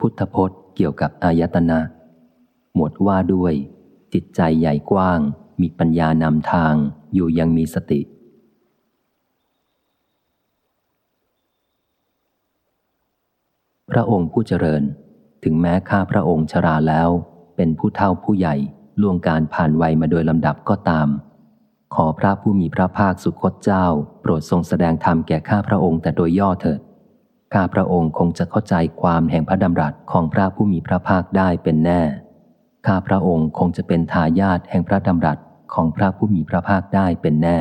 พุทธพจน์เกี่ยวกับอายตนะ หมวดว่าด้วย จิตใจใหญ่กว้าง มีปัญญานำทางอยู่ยังมีสติ พระองค์ผู้เจริญ ถึงแม้ข้าพระองค์ชราแล้ว เป็นผู้เฒ่าผู้ใหญ่ล่วงการผ่านวัยมาโดยลำดับก็ตาม ขอพระผู้มีพระภาคสุคตเจ้า โปรดทรงแสดงธรรมแก่ข้าพระองค์แต่โดยย่อเถิด ข้าพระองค์คงจะเข้าใจความแห่งพระดำรัสของพระผู้มีพระภาคได้เป็นแน่ ข้าพระองค์คงจะเป็นทายาทแห่งพระดำรัสของพระผู้มีพระภาคได้เป็นแน่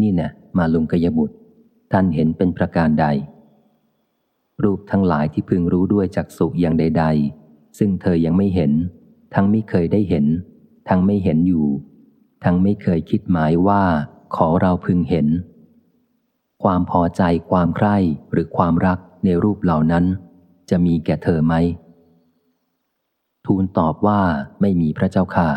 นี่นะมาลุงกยบุตร ท่านเห็นเป็นประการใด รูปทั้งหลายที่พึงรู้ด้วยจักสุอย่างใด ๆ ซึ่งเธอยังไม่เห็น ทั้งไม่เคยได้เห็น ทั้งไม่เห็นอยู่ ทั้งไม่เคยคิดหมายว่าขอเราพึงเห็น ความพอใจความใคร่หรือความรักในรูปเหล่านั้น จะมีแก่เธอไหม ทูลตอบว่าไม่มีพระเจ้าค่ะ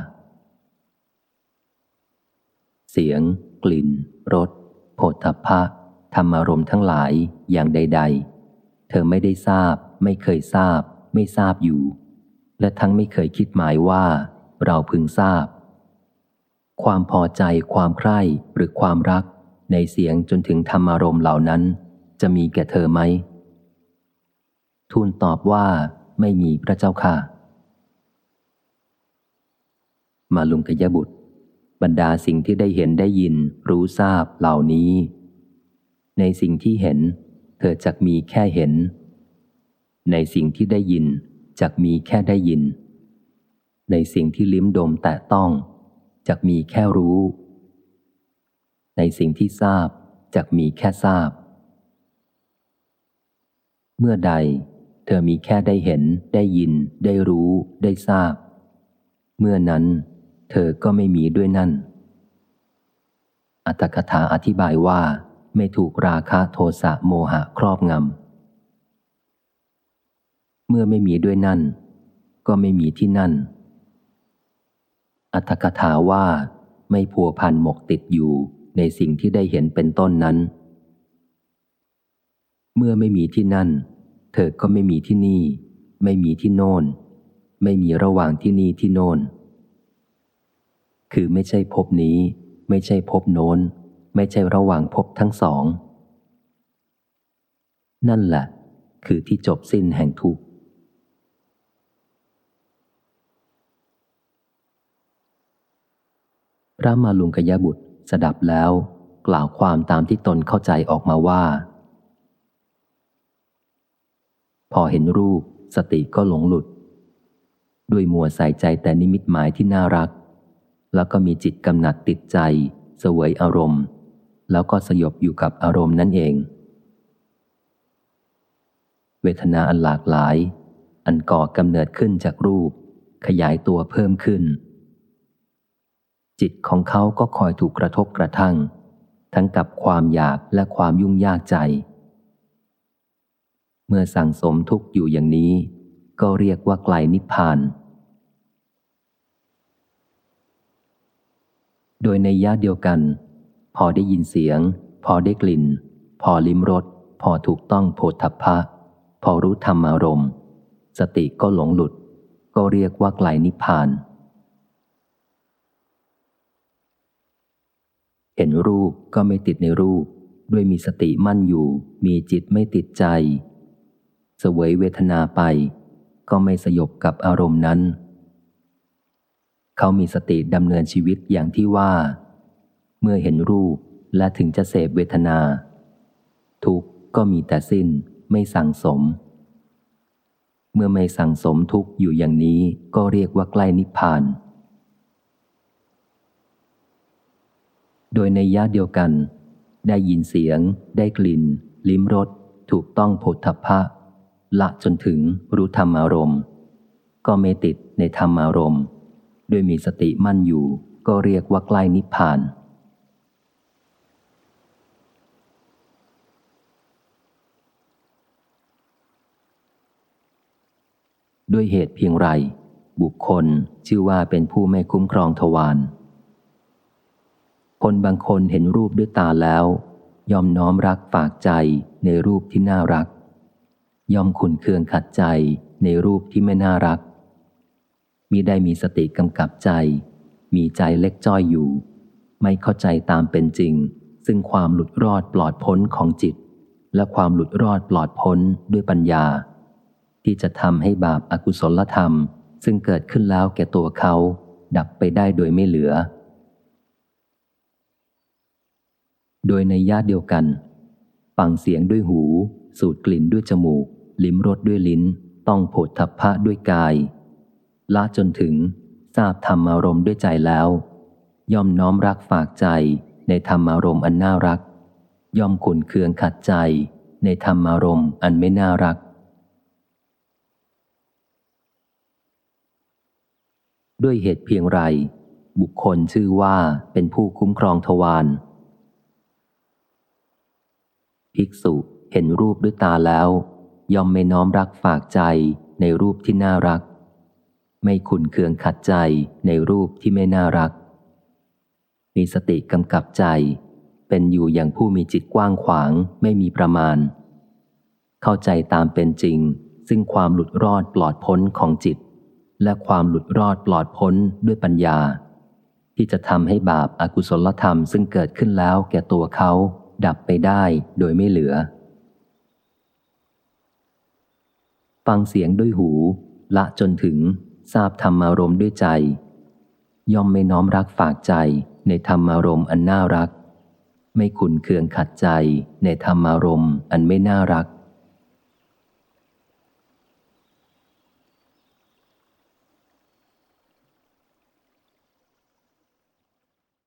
เสียง กลิ่นรสโผฏฐัพพะธรรมารมทั้งหลายอย่างใด ๆ เธอไม่ได้ทราบ ไม่เคยทราบ ไม่ทราบอยู่ และทั้งไม่เคยคิดหมายว่า เราพึงทราบ ความพอใจความใคร่หรือความรัก ในเสียงจนถึงธรรมารมเหล่านั้น จะมีแก่เธอไหม ทูลตอบว่าไม่มีพระเจ้าค่ะ มาลุงกยบุตร บรรดาสิ่งที่ได้เห็นได้ยินรู้ทราบเหล่านี้ ในสิ่งที่เห็น เธอจักมีแค่เห็น ในสิ่งที่ได้ยินจักมีแค่ได้ยิน ในสิ่งที่ลิ้มดมแต่ต้องจักมีแค่รู้ ในสิ่งที่ทราบจะมีแค่ทราบ เมื่อใด เธอมีแค่ได้เห็น ได้ยิน ได้รู้ ได้ทราบ เมื่อนั้น เธอก็ไม่มีด้วยนั่น อัตถกถาอธิบายว่า ไม่ถูกราคะโทสะโมหะครอบงำ เมื่อไม่มีด้วยนั่น ก็ไม่มีที่นั่น อัตถกถาว่าไม่พัวพันหมกติดอยู่ ในสิ่งที่ได้เห็นเป็นต้นนั้น เมื่อไม่มีที่นั่น เธอก็ไม่มีที่นี่ ไม่มีที่โน่น ไม่มีระหว่างที่นี่ที่โน่น คือไม่ใช่พบนี้ ไม่ใช่พบโน้น ไม่ใช่ระหว่างพบทั้งสอง นั่นแหละคือที่จบสิ้นแห่งทุกข์พระมาลุงกยบุตร สดับแล้วกล่าวความตามที่ตนเข้าใจออกมาว่า พอเห็นรูปสติก็หลงหลุด ด้วยมัวใส่ใจแต่นิมิตหมายที่น่ารัก แล้วก็มีจิตกำหนัดติดใจ เสวยอารมณ์ แล้วก็สยบอยู่กับอารมณ์นั่นเอง เวทนาอันหลากหลาย อันก่อกำเนิดขึ้นจากรูป ขยายตัวเพิ่มขึ้น จิตของเขาก็คอยถูกกระทบกระทั่ง ทั้งกับความอยากและความยุ่งยากใจ เมื่อสั่งสมทุกอยู่อย่างนี้ ก็เรียกว่าไกลนิพพาน โดยในยะเดียวกัน พอได้ยินเสียง พอได้กลิ่น พอลิ้มรสพอถูกต้องโพธพะ พอรู้ธรรมอารมณ์ สติก็หลงหลุด ก็เรียกว่าไกลนิพพาน เห็นรูปก็ไม่ติดในรูป ด้วยมีสติมั่นอยู่ มีจิตไม่ติดใจ เสวยเวทนาไป ก็ไม่สยบกับอารมณ์นั้น เขามีสติดำเนินชีวิตอย่างที่ว่า เมื่อเห็นรูปและถึงจะเสพเวทนา ทุกก็มีแต่สิ้นไม่สั่งสม เมื่อไม่สั่งสมทุกอยู่อย่างนี้ก็เรียกว่าใกล้นิพพาน โดยในยะเดียวกัน ได้ยินเสียง ได้กลิ่น ลิ้มรสถูกต้องโผฏฐัพพะ ละจนถึงรู้ธรรมารมณ์ ก็ไม่ติดในธรรมารมณ์ด้วยมีสติมั่นอยู่ก็เรียกว่าใกล้นิพพาน ด้วยเหตุเพียงไร บุคคลชื่อว่าเป็นผู้ไม่คุ้มครองทวาร คนบางคนเห็นรูปด้วยตาแล้ว ยอมน้อมรักฝากใจในรูปที่น่ารัก ยอมขุนเคืองขัดใจในรูปที่ไม่น่ารัก มิได้มีสติกำกับใจ มีใจเล็กจ้อยอยู่ ไม่เข้าใจตามเป็นจริง ซึ่งความหลุดรอดปลอดพ้นของจิต และความหลุดรอดปลอดพ้นด้วยปัญญา ที่จะทำให้บาปอากุศลธรรม ซึ่งเกิดขึ้นแล้วแก่ตัวเขา ดับไปได้โดยไม่เหลือ โดยในญาติเดียวกัน ฟังเสียงด้วยหู สูดกลิ่นด้วยจมูก ลิ้มรสด้วยลิ้น ต้องโผฏฐัพพะด้วยกาย ละจนถึงทราบธรรมารมณ์ด้วยใจแล้ว ย่อมน้อมรักฝากใจในธรรมารมณ์อันน่ารัก ย่อมขุนเคืองขัดใจ ในธรรมารมณ์อันไม่น่ารัก ด้วยเหตุเพียงไร บุคคลชื่อว่าเป็นผู้คุ้มครองทวาร ภิกษุเห็นรูปด้วยตาแล้ว ย่อมไม่น้อมรักฝากใจในรูปที่น่ารัก ไม่ขุนเคืองขัดใจในรูปที่ไม่น่ารัก มีสติกำกับใจ เป็นอยู่อย่างผู้มีจิตกว้างขวางไม่มีประมาณ เข้าใจตามเป็นจริง ซึ่งความหลุดรอดปลอดพ้นของจิต และความหลุดรอดปลอดพ้นด้วยปัญญาที่จะทำให้บาปอากุศลธรรมซึ่งเกิดขึ้นแล้วแก่ตัวเขา ดับไปได้โดยไม่เหลือ ฟังเสียงด้วยหู ละจนถึงทราบธรรมารมณ์ด้วยใจ ย่อมไม่น้อมรักฝากใจในธรรมารมณ์อันน่ารัก ไม่ขุนเคืองขัดใจในธรรมารมณ์อันไม่น่ารัก